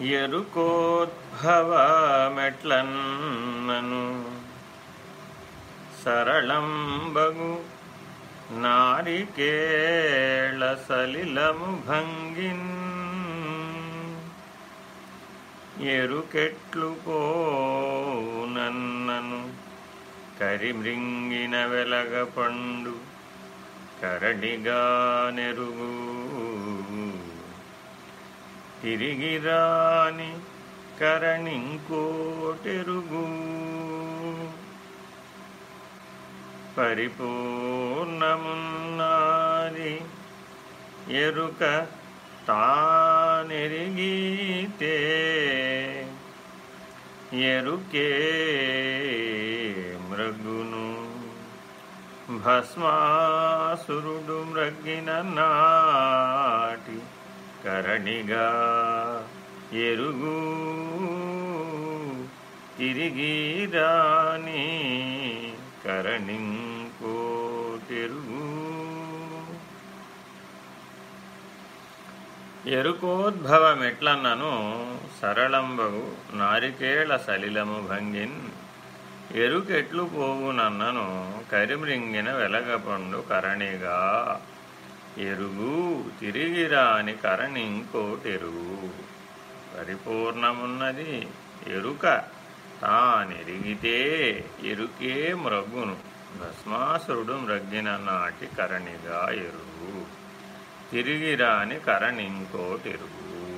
ఎరుకోద్భవమెట్లన్నను సరళంబగు నారికేళ సలిలము భంగిన్ ఎరుకెట్లు పోనన్నను కరిమృంగిన వెలగ పండు కరడిగా నెరుగు తిరిగిరాని కరణింకోటెరుగు. పరిపూర్ణమున్నాది ఎరుక తానెరిగితే ఎరుకే మృగును భస్మాసురుడు మృగిన నాటి కరణిగా ఎరుగు. తిరిగి రాని కరణింకో తెరుగు. ఎరుకోద్భవమెట్లన్నను సరళంబగు నారికేళ సలిలము భంగిన్. ఎరుకెట్లు పోవునన్నను కరిమ్రింగిన వెలగపండు కరణిగా. ఎరుగు తిరిగిరాని కరణింకోటెరుగు పరిపూర్ణమున్నది ఎరుక తానెరిగితే ఎరుకే మ్రగ్గును. భస్మాసురుడు మ్రగ్గిన నాటి కరణిగా ఎరుగు తిరిగిరాని కరణింకోటెరుగు